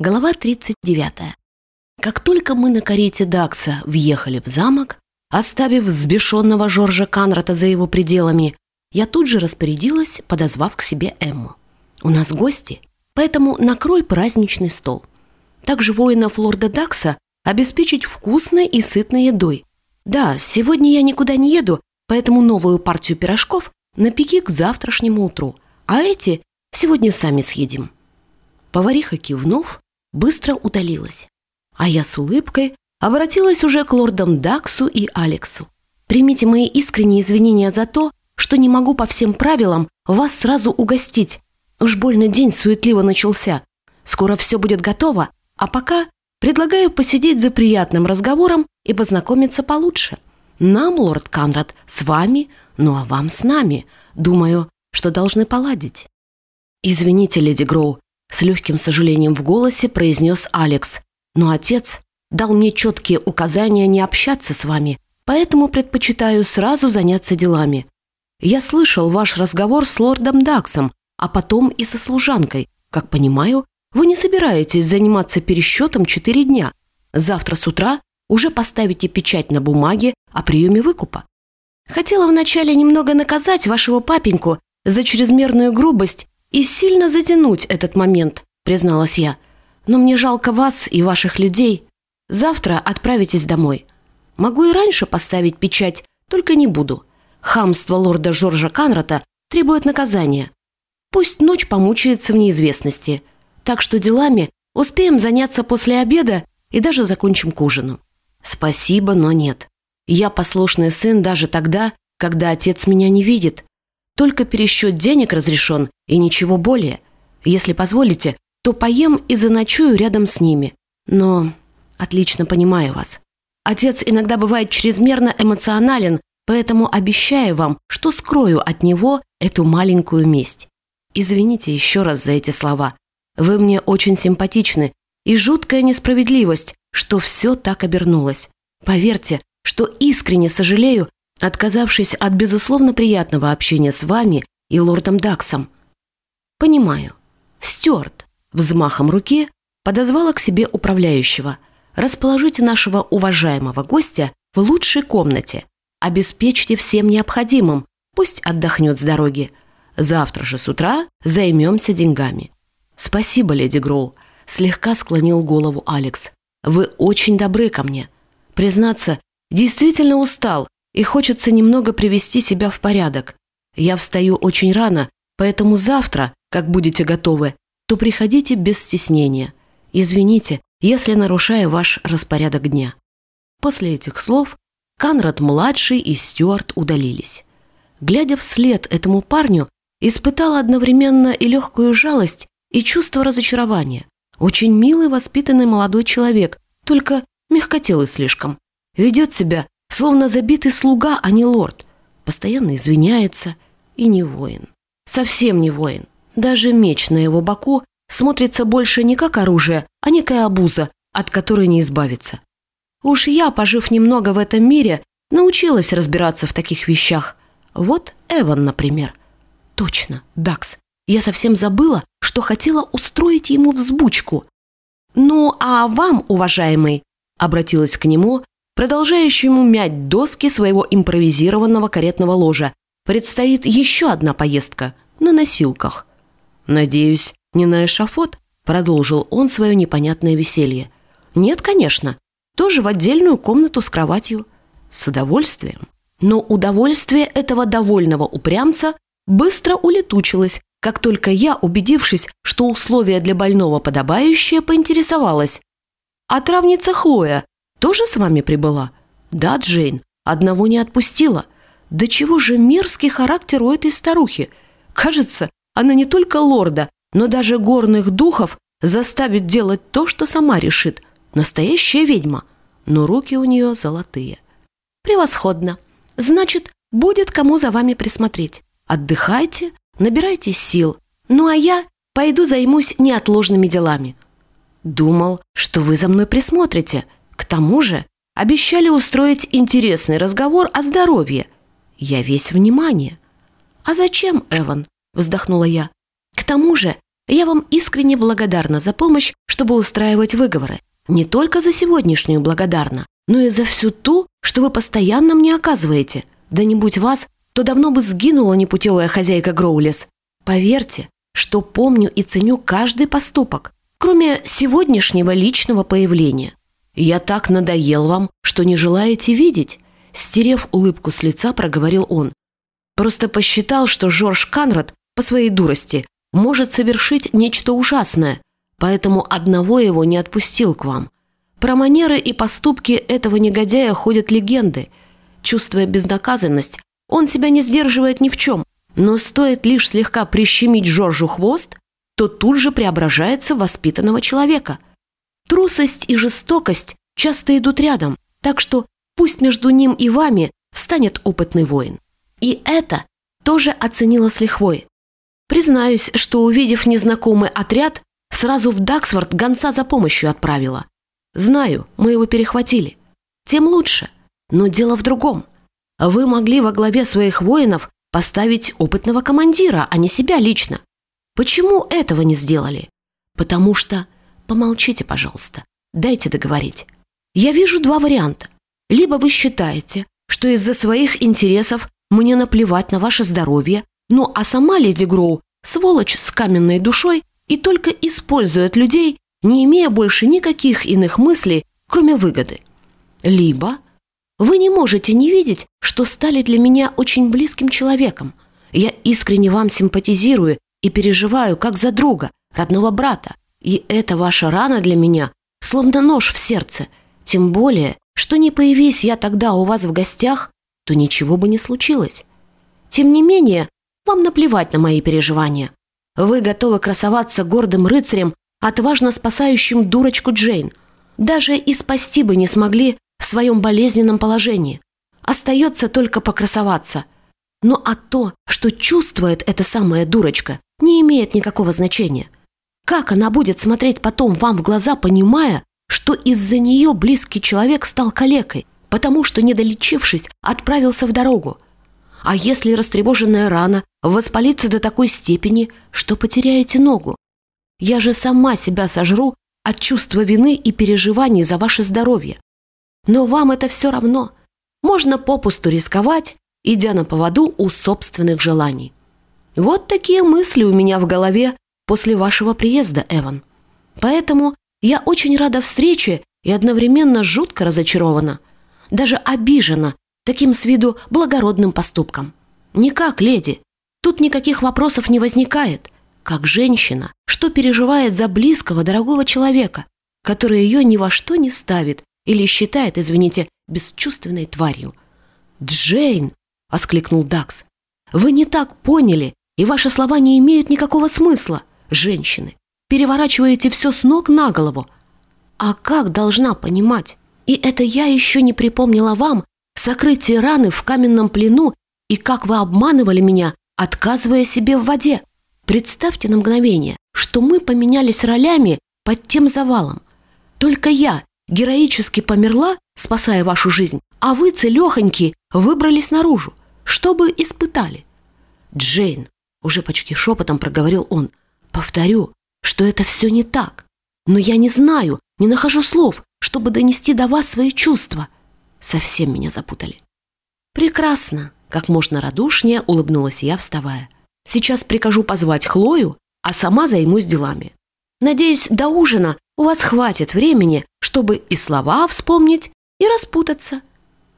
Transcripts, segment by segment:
Глава 39. Как только мы на карете Дакса въехали в замок, оставив взбешенного Жоржа Канрата за его пределами, я тут же распорядилась, подозвав к себе Эмму. «У нас гости, поэтому накрой праздничный стол. Также воинов лорда Дакса обеспечить вкусной и сытной едой. Да, сегодня я никуда не еду, поэтому новую партию пирожков напеки к завтрашнему утру, а эти сегодня сами съедим». Повариха кивнув, быстро удалилась. А я с улыбкой обратилась уже к лордам Даксу и Алексу. «Примите мои искренние извинения за то, что не могу по всем правилам вас сразу угостить. Уж больно день суетливо начался. Скоро все будет готово, а пока предлагаю посидеть за приятным разговором и познакомиться получше. Нам, лорд Канрад, с вами, ну а вам с нами. Думаю, что должны поладить». «Извините, леди Гроу, с легким сожалением в голосе произнес Алекс. «Но отец дал мне четкие указания не общаться с вами, поэтому предпочитаю сразу заняться делами. Я слышал ваш разговор с лордом Даксом, а потом и со служанкой. Как понимаю, вы не собираетесь заниматься пересчетом четыре дня. Завтра с утра уже поставите печать на бумаге о приеме выкупа. Хотела вначале немного наказать вашего папеньку за чрезмерную грубость и сильно затянуть этот момент», — призналась я. «Но мне жалко вас и ваших людей. Завтра отправитесь домой. Могу и раньше поставить печать, только не буду. Хамство лорда Жоржа Канрата требует наказания. Пусть ночь помучается в неизвестности. Так что делами успеем заняться после обеда и даже закончим к ужину». «Спасибо, но нет. Я послушный сын даже тогда, когда отец меня не видит. Только пересчет денег разрешен и ничего более. Если позволите, то поем и заночую рядом с ними. Но отлично понимаю вас. Отец иногда бывает чрезмерно эмоционален, поэтому обещаю вам, что скрою от него эту маленькую месть. Извините еще раз за эти слова. Вы мне очень симпатичны, и жуткая несправедливость, что все так обернулось. Поверьте, что искренне сожалею, отказавшись от безусловно приятного общения с вами и лордом Даксом. Понимаю. Стюарт взмахом руки подозвала к себе управляющего. Расположите нашего уважаемого гостя в лучшей комнате. Обеспечьте всем необходимым. Пусть отдохнет с дороги. Завтра же с утра займемся деньгами. Спасибо, леди Гроу. Слегка склонил голову Алекс. Вы очень добры ко мне. Признаться, действительно устал и хочется немного привести себя в порядок. Я встаю очень рано, поэтому завтра, как будете готовы, то приходите без стеснения. Извините, если нарушаю ваш распорядок дня». После этих слов Канрад-младший и Стюарт удалились. Глядя вслед этому парню, испытала одновременно и легкую жалость, и чувство разочарования. Очень милый, воспитанный молодой человек, только мягкотелый слишком. Ведет себя словно забитый слуга, а не лорд. Постоянно извиняется и не воин. Совсем не воин. Даже меч на его боку смотрится больше не как оружие, а некая обуза, от которой не избавиться. Уж я, пожив немного в этом мире, научилась разбираться в таких вещах. Вот Эван, например. Точно, Дакс. Я совсем забыла, что хотела устроить ему взбучку. «Ну, а вам, уважаемый?» – обратилась к нему продолжающему мять доски своего импровизированного каретного ложа, предстоит еще одна поездка на носилках. «Надеюсь, не на эшафот?» – продолжил он свое непонятное веселье. «Нет, конечно. Тоже в отдельную комнату с кроватью. С удовольствием». Но удовольствие этого довольного упрямца быстро улетучилось, как только я, убедившись, что условия для больного подобающие, поинтересовалась. «А травница Хлоя тоже с вами прибыла?» «Да, Джейн, одного не отпустила. Да чего же мерзкий характер у этой старухи? Кажется, она не только лорда, но даже горных духов заставит делать то, что сама решит. Настоящая ведьма, но руки у нее золотые». «Превосходно. Значит, будет кому за вами присмотреть. Отдыхайте, набирайтесь сил. Ну а я пойду займусь неотложными делами». «Думал, что вы за мной присмотрите», к тому же обещали устроить интересный разговор о здоровье. Я весь внимание. «А зачем, Эван?» – вздохнула я. «К тому же Я вам искренне благодарна за помощь, чтобы устраивать выговоры. Не только за сегодняшнюю благодарна, но и за всю ту, что вы постоянно мне оказываете. Да не будь вас, то давно бы сгинула непутевая хозяйка Гроулес. Поверьте, что помню и ценю каждый поступок, кроме сегодняшнего личного появления. Я так надоел вам, что не желаете видеть. Стерев улыбку с лица, проговорил он. Просто посчитал, что Жорж Канрад по своей дурости может совершить нечто ужасное, поэтому одного его не отпустил к вам. Про манеры и поступки этого негодяя ходят легенды. Чувствуя безнаказанность, он себя не сдерживает ни в чем, но стоит лишь слегка прищемить Жоржу хвост, то тут же преображается в воспитанного человека. Трусость и жестокость часто идут рядом, так что пусть между ним и вами встанет опытный воин. И это тоже оценила с лихвой. Признаюсь, что, увидев незнакомый отряд, сразу в Даксворт гонца за помощью отправила. Знаю, мы его перехватили. Тем лучше. Но дело в другом. Вы могли во главе своих воинов поставить опытного командира, а не себя лично. Почему этого не сделали? Потому что... Помолчите, пожалуйста. Дайте договорить. Я вижу два варианта. Либо вы считаете, что из-за своих интересов мне наплевать на ваше здоровье, ну а сама леди Гроу – сволочь с каменной душой и только использует людей, не имея больше никаких иных мыслей, кроме выгоды. Либо вы не можете не видеть, что стали для меня очень близким человеком. Я искренне вам симпатизирую и переживаю как за друга, родного брата. И эта ваша рана для меня словно нож в сердце. Тем более, что не появись я тогда у вас в гостях, то ничего бы не случилось. Тем не менее, вам наплевать на мои переживания. Вы готовы красоваться гордым рыцарем, отважно спасающим дурочку Джейн. Даже и спасти бы не смогли в своем болезненном положении. Остается только покрасоваться. Но а то, что чувствует эта самая дурочка, не имеет никакого значения. Как она будет смотреть потом вам в глаза, понимая, что из-за нее близкий человек стал калекой, потому что, не долечившись, отправился в дорогу? А если растревоженная рана воспалится до такой степени, что потеряете ногу? Я же сама себя сожру от чувства вины и переживаний за ваше здоровье. Но вам это все равно. Можно попусту рисковать, идя на поводу у собственных желаний. Вот такие мысли у меня в голове после вашего приезда, Эван. Поэтому я очень рада встрече и одновременно жутко разочарована, даже обижена таким с виду благородным поступком. Никак, леди, тут никаких вопросов не возникает. Как женщина, что переживает за близкого, дорогого человека, который ее ни во что не ставит или считает, извините, бесчувственной тварью. «Джейн!» — воскликнул Дакс. «Вы не так поняли, и ваши слова не имеют никакого смысла, женщины. Переворачиваете все с ног на голову. А как должна понимать? И это я еще не припомнила вам сокрытие раны в каменном плену и как вы обманывали меня, отказывая себе в воде. Представьте на мгновение, что мы поменялись ролями под тем завалом. Только я, героически померла, спасая вашу жизнь, а вы, целехоньки, выбрались наружу, чтобы испытали. Джейн, уже почти шепотом проговорил он, повторю, что это все не так. Но я не знаю, не нахожу слов, чтобы донести до вас свои чувства. Совсем меня запутали. Прекрасно, как можно радушнее улыбнулась я, вставая. Сейчас прикажу позвать Хлою, а сама займусь делами. Надеюсь, до ужина у вас хватит времени, чтобы и слова вспомнить, и распутаться.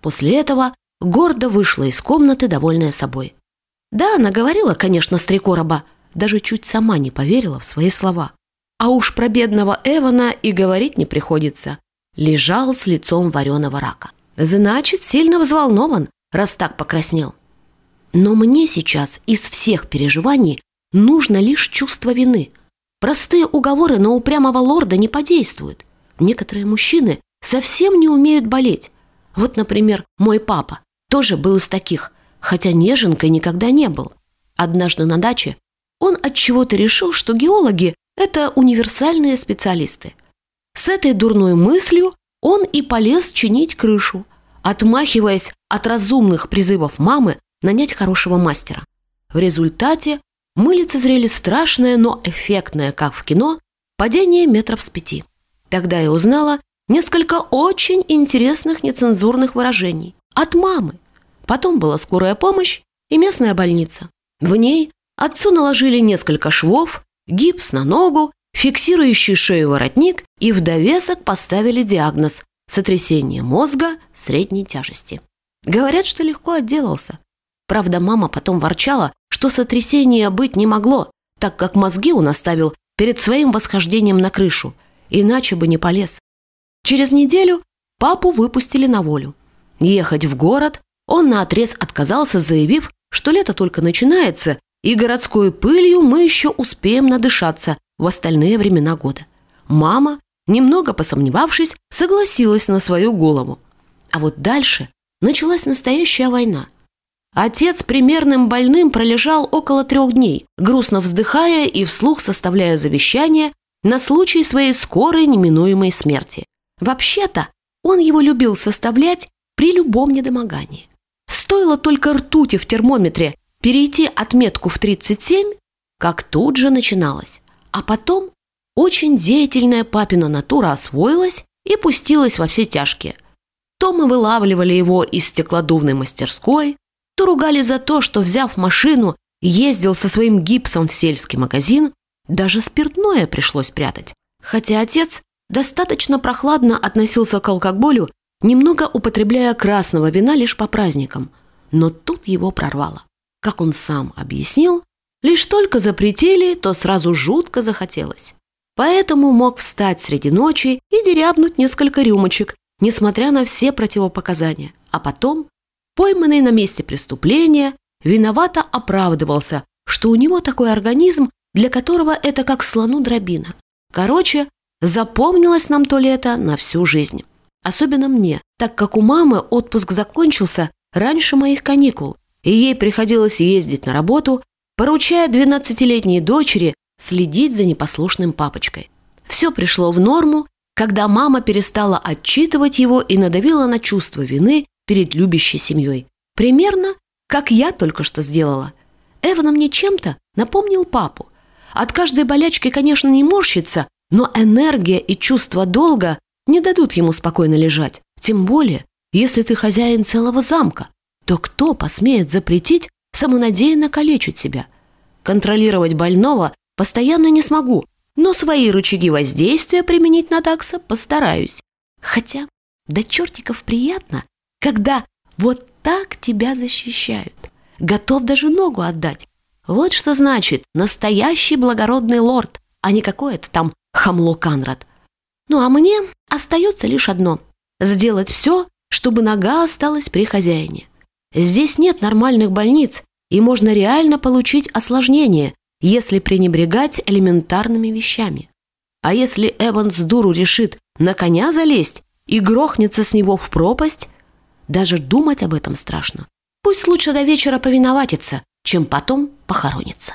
После этого гордо вышла из комнаты, довольная собой. Да, она говорила, конечно, с три даже чуть сама не поверила в свои слова. А уж про бедного Эвана и говорить не приходится. Лежал с лицом вареного рака. Значит, сильно взволнован, раз так покраснел. Но мне сейчас из всех переживаний нужно лишь чувство вины – Простые уговоры на упрямого лорда не подействуют. Некоторые мужчины совсем не умеют болеть. Вот, например, мой папа тоже был из таких, хотя неженкой никогда не был. Однажды на даче он от чего-то решил, что геологи – это универсальные специалисты. С этой дурной мыслью он и полез чинить крышу, отмахиваясь от разумных призывов мамы нанять хорошего мастера. В результате мы лицезрели страшное, но эффектное, как в кино, падение метров с пяти. Тогда я узнала несколько очень интересных нецензурных выражений. От мамы. Потом была скорая помощь и местная больница. В ней отцу наложили несколько швов, гипс на ногу, фиксирующий шею воротник и в довесок поставили диагноз – сотрясение мозга средней тяжести. Говорят, что легко отделался. Правда, мама потом ворчала, что сотрясения быть не могло, так как мозги он оставил перед своим восхождением на крышу, иначе бы не полез. Через неделю папу выпустили на волю. Ехать в город он наотрез отказался, заявив, что лето только начинается, и городской пылью мы еще успеем надышаться в остальные времена года. Мама, немного посомневавшись, согласилась на свою голову. А вот дальше началась настоящая война. Отец примерным больным пролежал около трех дней, грустно вздыхая и вслух составляя завещание на случай своей скорой неминуемой смерти. Вообще-то он его любил составлять при любом недомогании. Стоило только ртути в термометре перейти отметку в 37, как тут же начиналось. А потом очень деятельная папина натура освоилась и пустилась во все тяжкие. То мы вылавливали его из стеклодувной мастерской, то ругали за то, что, взяв машину, ездил со своим гипсом в сельский магазин, даже спиртное пришлось прятать. Хотя отец достаточно прохладно относился к алкоголю, немного употребляя красного вина лишь по праздникам. Но тут его прорвало. Как он сам объяснил, лишь только запретили, то сразу жутко захотелось. Поэтому мог встать среди ночи и дерябнуть несколько рюмочек, несмотря на все противопоказания. А потом, пойманный на месте преступления, виновато оправдывался, что у него такой организм, для которого это как слону дробина. Короче, запомнилось нам то лето на всю жизнь. Особенно мне, так как у мамы отпуск закончился раньше моих каникул, и ей приходилось ездить на работу, поручая 12-летней дочери следить за непослушным папочкой. Все пришло в норму, когда мама перестала отчитывать его и надавила на чувство вины перед любящей семьей. Примерно, как я только что сделала. Эвана мне чем-то напомнил папу. От каждой болячки, конечно, не морщится, но энергия и чувство долга не дадут ему спокойно лежать. Тем более, если ты хозяин целого замка, то кто посмеет запретить самонадеянно калечить себя? Контролировать больного постоянно не смогу, но свои рычаги воздействия применить на такса постараюсь. Хотя до чертиков приятно, когда вот так тебя защищают. Готов даже ногу отдать. Вот что значит настоящий благородный лорд, а не какое-то там хамло Канрад. Ну а мне остается лишь одно – сделать все, чтобы нога осталась при хозяине. Здесь нет нормальных больниц, и можно реально получить осложнение, если пренебрегать элементарными вещами. А если Эванс дуру решит на коня залезть и грохнется с него в пропасть, даже думать об этом страшно. Пусть лучше до вечера повиноватится, чем потом похоронится.